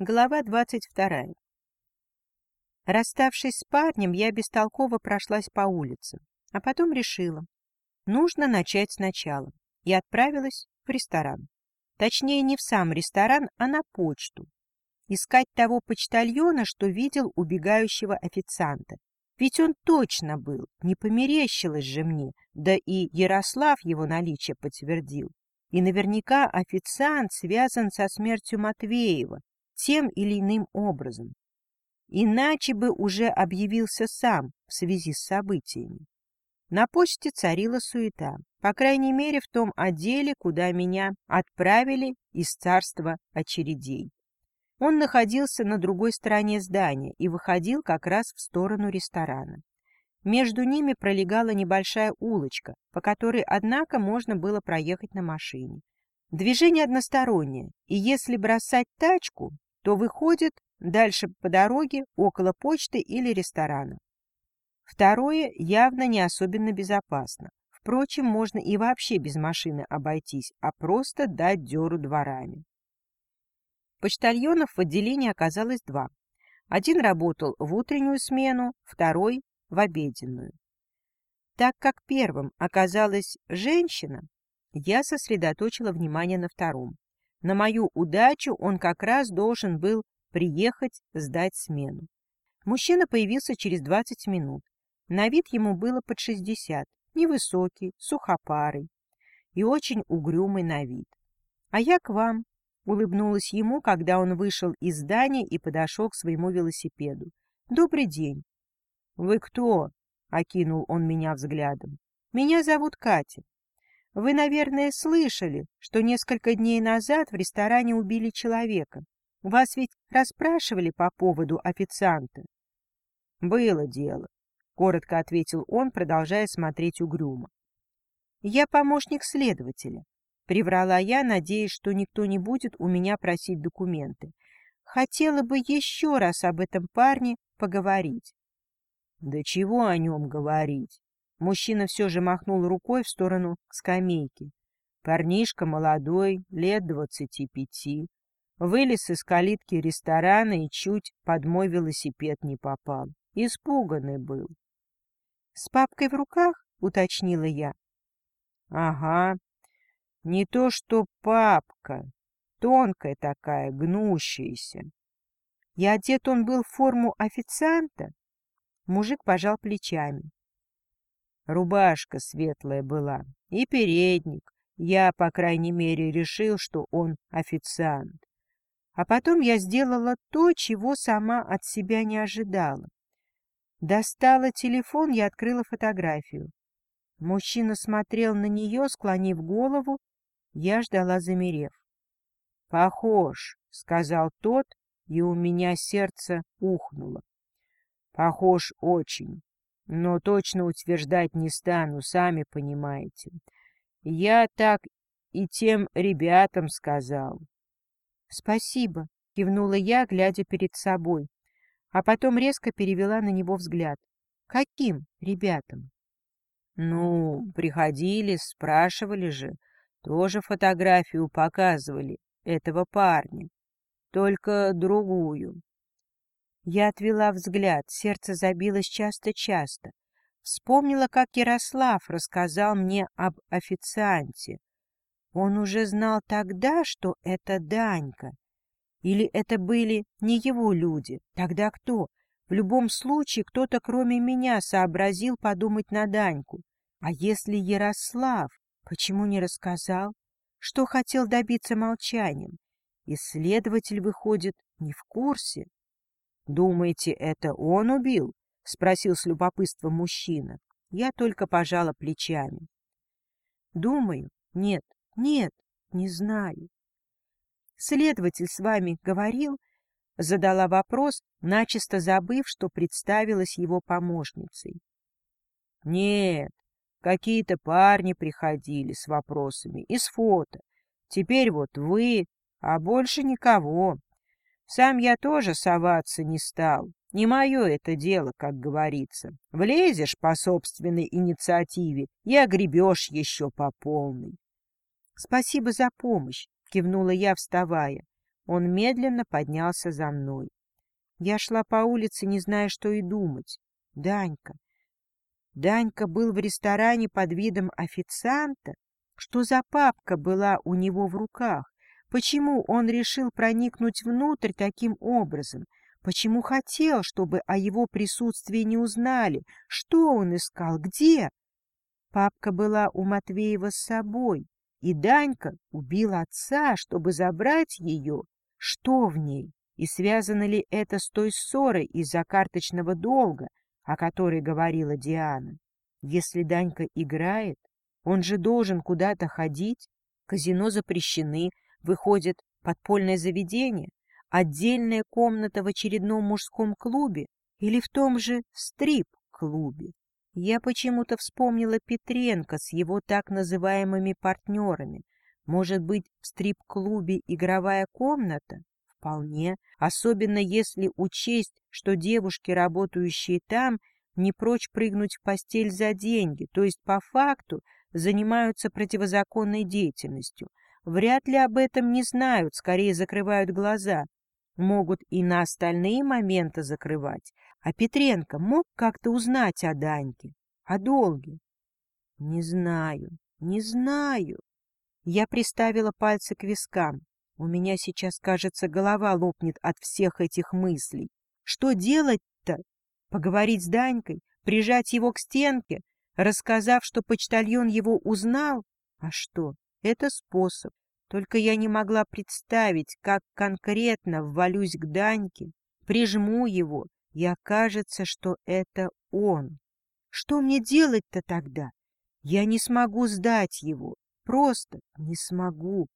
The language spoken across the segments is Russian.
Глава двадцать вторая. Расставшись с парнем, я бестолково прошлась по улице, а потом решила, нужно начать сначала, и отправилась в ресторан. Точнее, не в сам ресторан, а на почту. Искать того почтальона, что видел убегающего официанта. Ведь он точно был, не померещилось же мне, да и Ярослав его наличие подтвердил. И наверняка официант связан со смертью Матвеева, тем или иным образом. Иначе бы уже объявился сам в связи с событиями. На почте царила суета, по крайней мере в том отделе, куда меня отправили из царства очередей. Он находился на другой стороне здания и выходил как раз в сторону ресторана. Между ними пролегала небольшая улочка, по которой, однако, можно было проехать на машине. Движение одностороннее, и если бросать тачку, то выходит дальше по дороге около почты или ресторана. Второе явно не особенно безопасно. Впрочем, можно и вообще без машины обойтись, а просто дать дёру дворами. Почтальонов в отделении оказалось два. Один работал в утреннюю смену, второй — в обеденную. Так как первым оказалась женщина, я сосредоточила внимание на втором. На мою удачу он как раз должен был приехать сдать смену. Мужчина появился через 20 минут. На вид ему было под 60, невысокий, сухопарый и очень угрюмый на вид. «А я к вам», — улыбнулась ему, когда он вышел из здания и подошел к своему велосипеду. «Добрый день». «Вы кто?» — окинул он меня взглядом. «Меня зовут Катя. Вы, наверное, слышали, что несколько дней назад в ресторане убили человека. Вас ведь расспрашивали по поводу официанта? — Было дело, — коротко ответил он, продолжая смотреть угрюмо. — Я помощник следователя. Приврала я, надеясь, что никто не будет у меня просить документы. Хотела бы еще раз об этом парне поговорить. — Да чего о нем говорить? Мужчина все же махнул рукой в сторону скамейки. Парнишка молодой, лет двадцати пяти. Вылез из калитки ресторана и чуть под мой велосипед не попал. Испуганный был. — С папкой в руках? — уточнила я. — Ага. Не то что папка. Тонкая такая, гнущаяся. И одет он был в форму официанта? Мужик пожал плечами. Рубашка светлая была и передник. Я, по крайней мере, решил, что он официант. А потом я сделала то, чего сама от себя не ожидала. Достала телефон и открыла фотографию. Мужчина смотрел на нее, склонив голову. Я ждала, замерев. — Похож, — сказал тот, и у меня сердце ухнуло. — Похож очень. Но точно утверждать не стану, сами понимаете. Я так и тем ребятам сказал. — Спасибо, — кивнула я, глядя перед собой, а потом резко перевела на него взгляд. — Каким ребятам? — Ну, приходили, спрашивали же, тоже фотографию показывали этого парня, только другую. Я отвела взгляд, сердце забилось часто-часто. Вспомнила, как Ярослав рассказал мне об официанте. Он уже знал тогда, что это Данька. Или это были не его люди? Тогда кто? В любом случае, кто-то кроме меня сообразил подумать на Даньку. А если Ярослав? Почему не рассказал? Что хотел добиться молчанием? Исследователь, выходит, не в курсе. «Думаете, это он убил?» — спросил с любопытством мужчина. Я только пожала плечами. «Думаю, нет, нет, не знаю». «Следователь с вами говорил?» — задала вопрос, начисто забыв, что представилась его помощницей. «Нет, какие-то парни приходили с вопросами, из фото. Теперь вот вы, а больше никого. Сам я тоже соваться не стал. Не мое это дело, как говорится. Влезешь по собственной инициативе и огребешь еще по полной. — Спасибо за помощь, — кивнула я, вставая. он медленно поднялся за мной. Я шла по улице, не зная, что и думать. Данька. Данька был в ресторане под видом официанта. Что за папка была у него в руках? Почему он решил проникнуть внутрь таким образом? Почему хотел, чтобы о его присутствии не узнали? Что он искал? Где? Папка была у Матвеева с собой, и Данька убил отца, чтобы забрать ее. Что в ней? И связано ли это с той ссорой из-за карточного долга, о которой говорила Диана? Если Данька играет, он же должен куда-то ходить. Казино запрещены, выходит подпольное заведение, отдельная комната в очередном мужском клубе или в том же стрип-клубе. Я почему-то вспомнила Петренко с его так называемыми партнерами. Может быть, в стрип-клубе игровая комната? Вполне, особенно если учесть, что девушки, работающие там, не прочь прыгнуть в постель за деньги, то есть по факту занимаются противозаконной деятельностью. Вряд ли об этом не знают, скорее закрывают глаза. Могут и на остальные моменты закрывать. А Петренко мог как-то узнать о Даньке, о долге? Не знаю, не знаю. Я приставила пальцы к вискам. У меня сейчас, кажется, голова лопнет от всех этих мыслей. Что делать-то? Поговорить с Данькой? Прижать его к стенке? Рассказав, что почтальон его узнал? А что? Это способ. Только я не могла представить, как конкретно ввалюсь к Даньке, прижму его, и окажется, что это он. Что мне делать-то тогда? Я не смогу сдать его. Просто не смогу.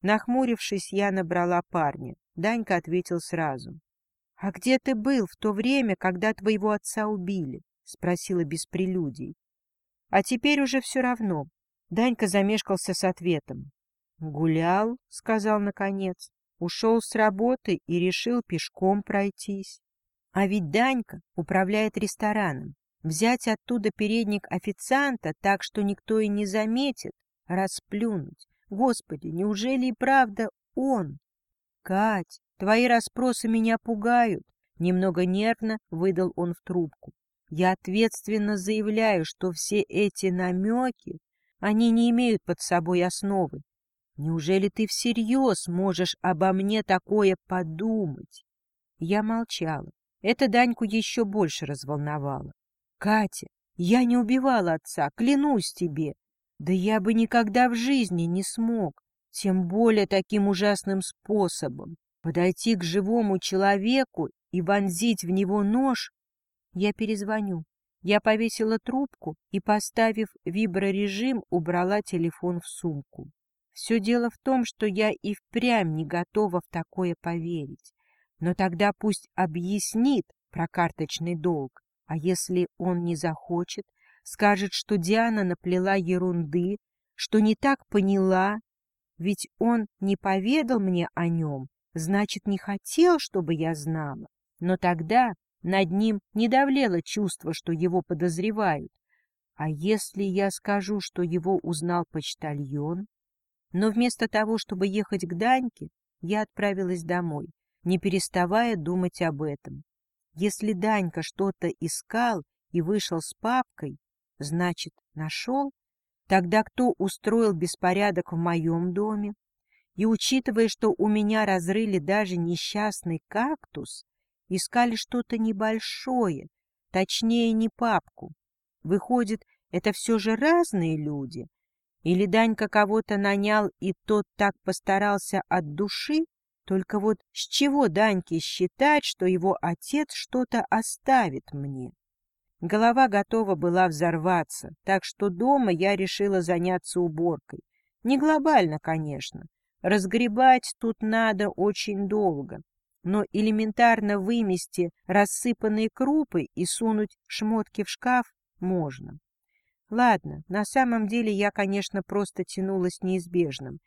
Нахмурившись, я набрала парня. Данька ответил сразу. — А где ты был в то время, когда твоего отца убили? — спросила без прелюдий. — А теперь уже все равно. Данька замешкался с ответом. — Гулял, — сказал наконец. Ушел с работы и решил пешком пройтись. А ведь Данька управляет рестораном. Взять оттуда передник официанта так, что никто и не заметит, расплюнуть. Господи, неужели и правда он? Кать, твои расспросы меня пугают. Немного нервно выдал он в трубку. Я ответственно заявляю, что все эти намеки, они не имеют под собой основы. Неужели ты всерьез можешь обо мне такое подумать? Я молчала. Это Даньку еще больше разволновало. Катя, я не убивала отца, клянусь тебе. Да я бы никогда в жизни не смог, тем более таким ужасным способом, подойти к живому человеку и вонзить в него нож. Я перезвоню. Я повесила трубку и, поставив виброрежим, убрала телефон в сумку. Все дело в том, что я и впрямь не готова в такое поверить. Но тогда пусть объяснит про карточный долг. А если он не захочет, скажет, что Диана наплела ерунды, что не так поняла, ведь он не поведал мне о нем, значит, не хотел, чтобы я знала. Но тогда над ним не давлело чувство, что его подозревают. А если я скажу, что его узнал почтальон? Но вместо того, чтобы ехать к Даньке, я отправилась домой, не переставая думать об этом. Если Данька что-то искал и вышел с папкой, Значит, нашел? Тогда кто устроил беспорядок в моем доме? И учитывая, что у меня разрыли даже несчастный кактус, искали что-то небольшое, точнее, не папку. Выходит, это все же разные люди? Или Данька кого-то нанял, и тот так постарался от души? Только вот с чего Даньке считать, что его отец что-то оставит мне? Голова готова была взорваться, так что дома я решила заняться уборкой. Не глобально, конечно. Разгребать тут надо очень долго. Но элементарно вымести рассыпанные крупы и сунуть шмотки в шкаф можно. Ладно, на самом деле я, конечно, просто тянулась неизбежным.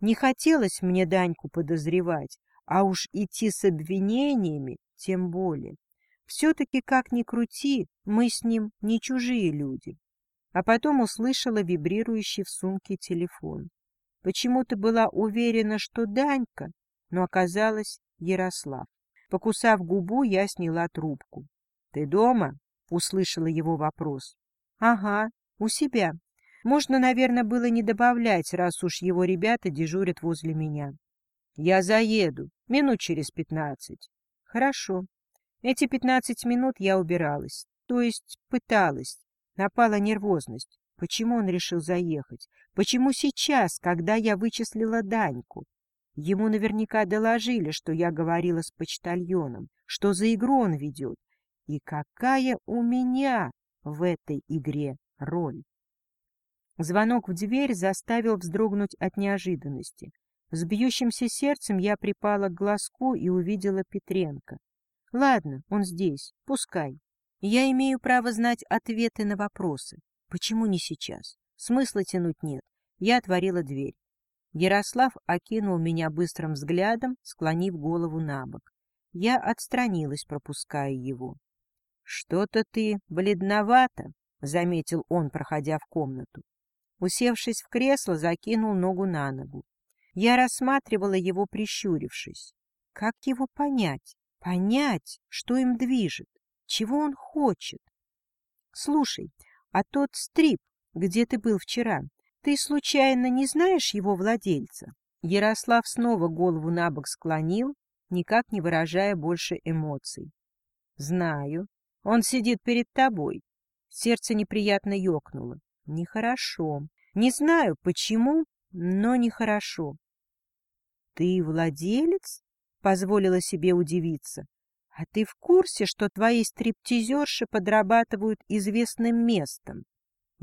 Не хотелось мне Даньку подозревать, а уж идти с обвинениями тем более. Все-таки, как ни крути, мы с ним не чужие люди. А потом услышала вибрирующий в сумке телефон. Почему-то была уверена, что Данька но оказалось Ярослав. Покусав губу, я сняла трубку. — Ты дома? — услышала его вопрос. — Ага, у себя. Можно, наверное, было не добавлять, раз уж его ребята дежурят возле меня. — Я заеду. Минут через пятнадцать. — Хорошо. Эти пятнадцать минут я убиралась. То есть пыталась. Напала нервозность. Почему он решил заехать? Почему сейчас, когда я вычислила Даньку? Ему наверняка доложили, что я говорила с почтальоном, что за игру он ведет. И какая у меня в этой игре роль? Звонок в дверь заставил вздрогнуть от неожиданности. С бьющимся сердцем я припала к глазку и увидела Петренко. Ладно, он здесь, пускай. Я имею право знать ответы на вопросы. Почему не сейчас? Смысла тянуть нет. Я отворила дверь. Ярослав окинул меня быстрым взглядом, склонив голову на бок. Я отстранилась, пропуская его. — Что-то ты бледновато, — заметил он, проходя в комнату. Усевшись в кресло, закинул ногу на ногу. Я рассматривала его, прищурившись. Как его понять? Понять, что им движет? Чего он хочет? Слушай, а тот стрип, где ты был вчера, ты случайно не знаешь его владельца? Ярослав снова голову на бок склонил, никак не выражая больше эмоций. Знаю. Он сидит перед тобой. Сердце неприятно ёкнуло. Нехорошо. Не знаю, почему, но нехорошо. Ты владелец? Позволила себе удивиться. А ты в курсе, что твои стриптизерши подрабатывают известным местом?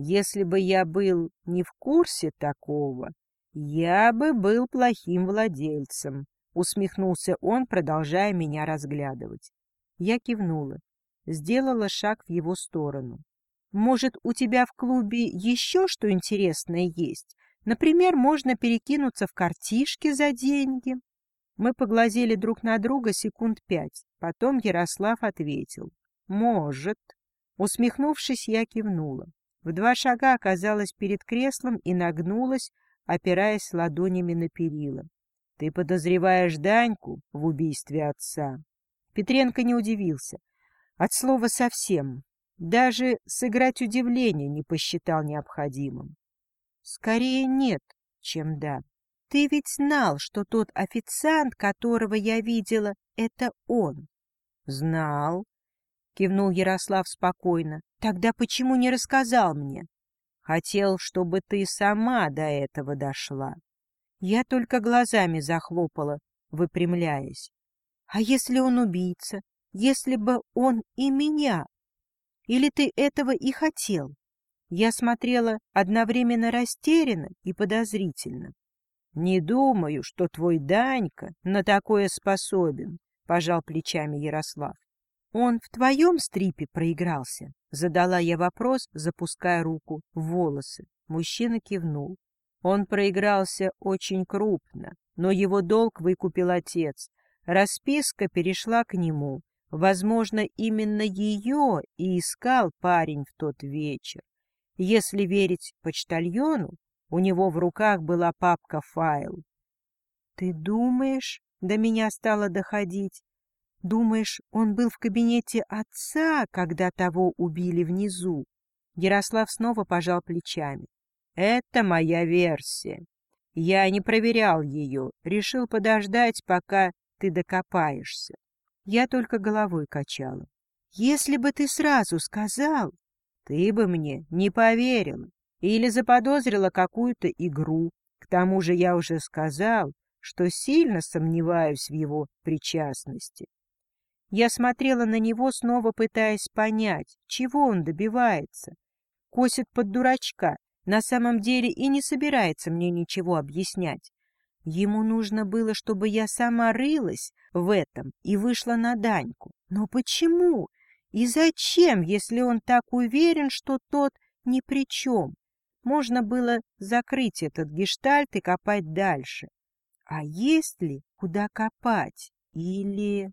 Если бы я был не в курсе такого, я бы был плохим владельцем, — усмехнулся он, продолжая меня разглядывать. Я кивнула, сделала шаг в его сторону. Может, у тебя в клубе еще что интересное есть? Например, можно перекинуться в картишки за деньги. Мы поглазели друг на друга секунд пять. Потом Ярослав ответил. Может. Усмехнувшись, я кивнула. В два шага оказалась перед креслом и нагнулась, опираясь ладонями на перила. — Ты подозреваешь Даньку в убийстве отца? Петренко не удивился. От слова совсем. Даже сыграть удивление не посчитал необходимым. Скорее нет, чем да. Ты ведь знал, что тот официант, которого я видела, это он. Знал, кивнул Ярослав спокойно. Тогда почему не рассказал мне? Хотел, чтобы ты сама до этого дошла. Я только глазами захлопала, выпрямляясь. А если он убийца? Если бы он и меня или ты этого и хотел? Я смотрела одновременно растерянно и подозрительно. — Не думаю, что твой Данька на такое способен, — пожал плечами Ярослав. — Он в твоем стрипе проигрался? — задала я вопрос, запуская руку в волосы. Мужчина кивнул. Он проигрался очень крупно, но его долг выкупил отец. Расписка перешла к нему, Возможно, именно ее и искал парень в тот вечер. Если верить почтальону, у него в руках была папка-файл. — Ты думаешь, до меня стало доходить, думаешь, он был в кабинете отца, когда того убили внизу? Ярослав снова пожал плечами. — Это моя версия. Я не проверял ее, решил подождать, пока ты докопаешься. Я только головой качала. Если бы ты сразу сказал, ты бы мне не поверила или заподозрила какую-то игру. К тому же я уже сказал, что сильно сомневаюсь в его причастности. Я смотрела на него, снова пытаясь понять, чего он добивается. Косит под дурачка, на самом деле и не собирается мне ничего объяснять. Ему нужно было, чтобы я сама рылась в этом и вышла на Даньку. Но почему? И зачем, если он так уверен, что тот ни при чем? Можно было закрыть этот гештальт и копать дальше. А есть ли куда копать? Или...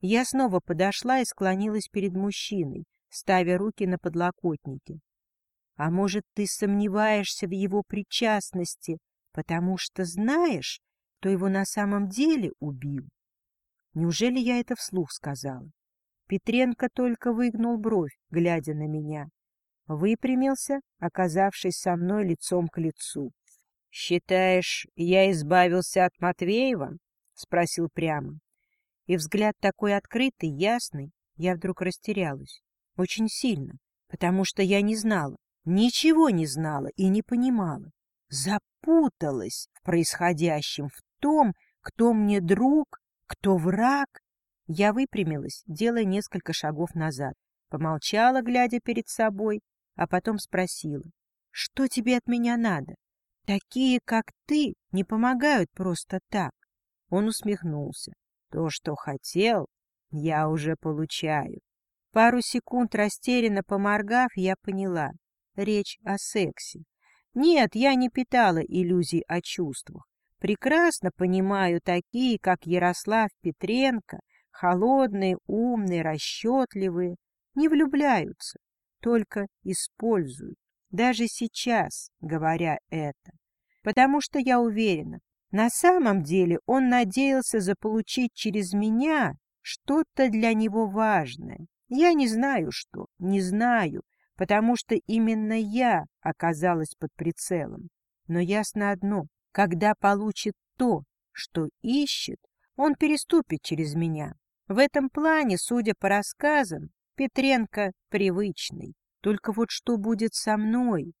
Я снова подошла и склонилась перед мужчиной, ставя руки на подлокотники. А может, ты сомневаешься в его причастности, потому что знаешь, кто его на самом деле убил. Неужели я это вслух сказала? Петренко только выгнул бровь, глядя на меня. Выпрямился, оказавшись со мной лицом к лицу. — Считаешь, я избавился от Матвеева? — спросил прямо. И взгляд такой открытый, ясный, я вдруг растерялась. Очень сильно, потому что я не знала, ничего не знала и не понимала. Запуталась в происходящем, в том, кто мне друг, кто враг. Я выпрямилась, делая несколько шагов назад, помолчала, глядя перед собой, а потом спросила, что тебе от меня надо? Такие, как ты, не помогают просто так. Он усмехнулся. То, что хотел, я уже получаю. Пару секунд растерянно поморгав, я поняла. Речь о сексе. Нет, я не питала иллюзий о чувствах. Прекрасно понимаю такие, как Ярослав Петренко, холодные, умные, расчетливые, не влюбляются, только используют. Даже сейчас, говоря это. Потому что я уверена, на самом деле он надеялся заполучить через меня что-то для него важное. Я не знаю что, не знаю, потому что именно я оказалась под прицелом. Но ясно одно, когда получит то, что ищет, он переступит через меня. В этом плане, судя по рассказам, Петренко привычный. Только вот что будет со мной?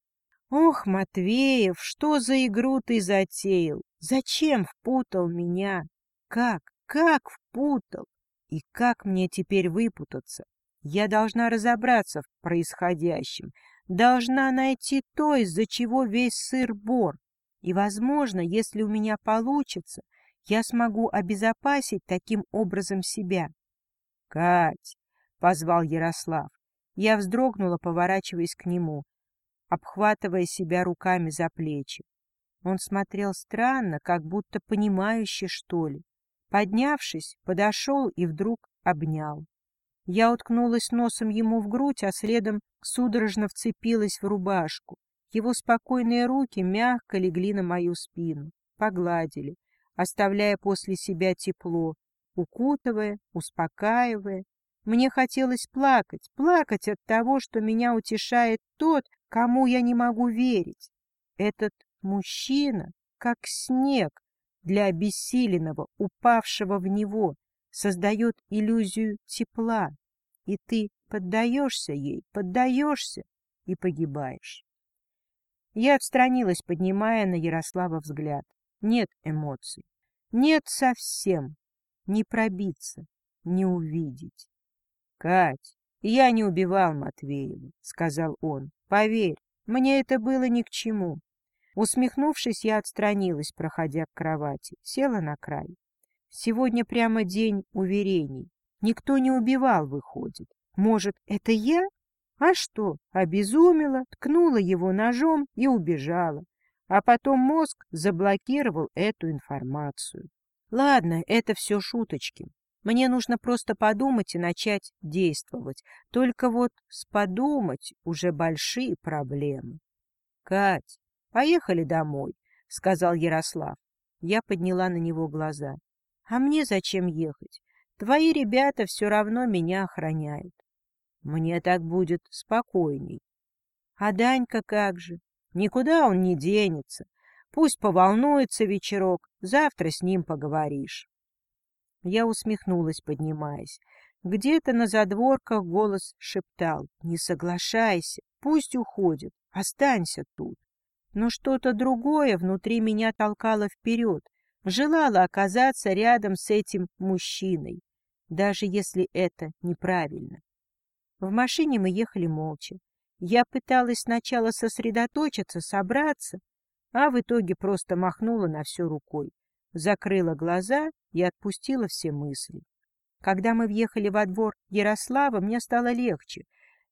Ох, Матвеев, что за игру ты затеял? Зачем впутал меня? Как, как впутал? И как мне теперь выпутаться? Я должна разобраться в происходящем, должна найти то, из-за чего весь сыр-бор. И, возможно, если у меня получится, я смогу обезопасить таким образом себя. — Кать! — позвал Ярослав. Я вздрогнула, поворачиваясь к нему, обхватывая себя руками за плечи. Он смотрел странно, как будто понимающе, что ли. Поднявшись, подошел и вдруг обнял. Я уткнулась носом ему в грудь, а следом судорожно вцепилась в рубашку. Его спокойные руки мягко легли на мою спину, погладили, оставляя после себя тепло, укутывая, успокаивая. Мне хотелось плакать, плакать от того, что меня утешает тот, кому я не могу верить. Этот мужчина, как снег, для обессиленного, упавшего в него, создает иллюзию тепла, и ты поддаешься ей, поддаешься и погибаешь. Я отстранилась, поднимая на Ярослава взгляд. Нет эмоций. Нет совсем. Не пробиться, не увидеть. — Кать, я не убивал Матвеева, — сказал он. — Поверь, мне это было ни к чему. Усмехнувшись, я отстранилась, проходя к кровати, села на край. Сегодня прямо день уверений. Никто не убивал, выходит. Может, это я? А что, обезумела, ткнула его ножом и убежала. А потом мозг заблокировал эту информацию. Ладно, это все шуточки. Мне нужно просто подумать и начать действовать. Только вот с подумать уже большие проблемы. Кать, поехали домой, — сказал Ярослав. Я подняла на него глаза. А мне зачем ехать? Твои ребята все равно меня охраняют. Мне так будет спокойней. А Данька как же? Никуда он не денется. Пусть поволнуется вечерок, завтра с ним поговоришь. Я усмехнулась, поднимаясь. Где-то на задворках голос шептал «Не соглашайся, пусть уходит, останься тут». Но что-то другое внутри меня толкало вперед, желало оказаться рядом с этим мужчиной, даже если это неправильно. В машине мы ехали молча. Я пыталась сначала сосредоточиться, собраться, а в итоге просто махнула на все рукой, закрыла глаза и отпустила все мысли. Когда мы въехали во двор Ярослава, мне стало легче.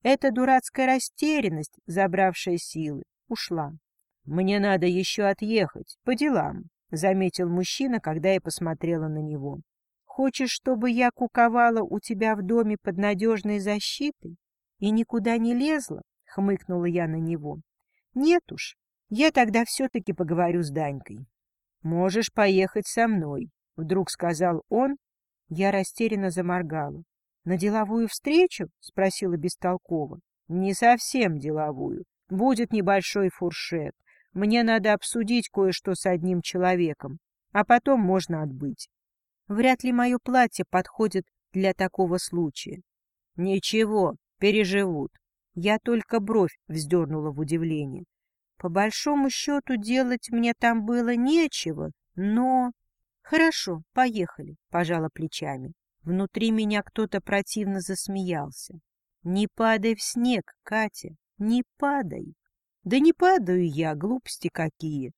Эта дурацкая растерянность, забравшая силы, ушла. — Мне надо еще отъехать, по делам, — заметил мужчина, когда я посмотрела на него. Хочешь, чтобы я куковала у тебя в доме под надежной защитой и никуда не лезла? — хмыкнула я на него. — Нет уж, я тогда все-таки поговорю с Данькой. Можешь поехать со мной, — вдруг сказал он. Я растерянно заморгала. — На деловую встречу? — спросила бестолково. — Не совсем деловую. Будет небольшой фуршет. Мне надо обсудить кое-что с одним человеком, а потом можно отбыть. Вряд ли мое платье подходит для такого случая. — Ничего, переживут. Я только бровь вздернула в удивлении. По большому счету делать мне там было нечего, но... Хорошо, поехали, пожала плечами. Внутри меня кто-то противно засмеялся. Не падай в снег, Катя, не падай. Да не падаю я, глупости какие.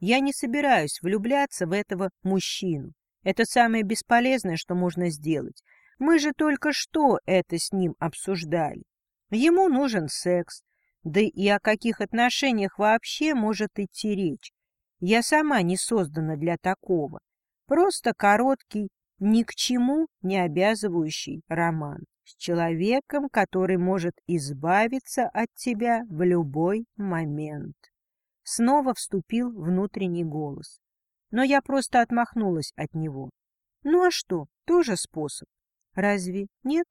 Я не собираюсь влюбляться в этого мужчину. Это самое бесполезное, что можно сделать. Мы же только что это с ним обсуждали. Ему нужен секс, да и о каких отношениях вообще может идти речь? Я сама не создана для такого. Просто короткий, ни к чему не обязывающий роман с человеком, который может избавиться от тебя в любой момент. Снова вступил внутренний голос. Но я просто отмахнулась от него. Ну а что, тоже способ. Разве нет?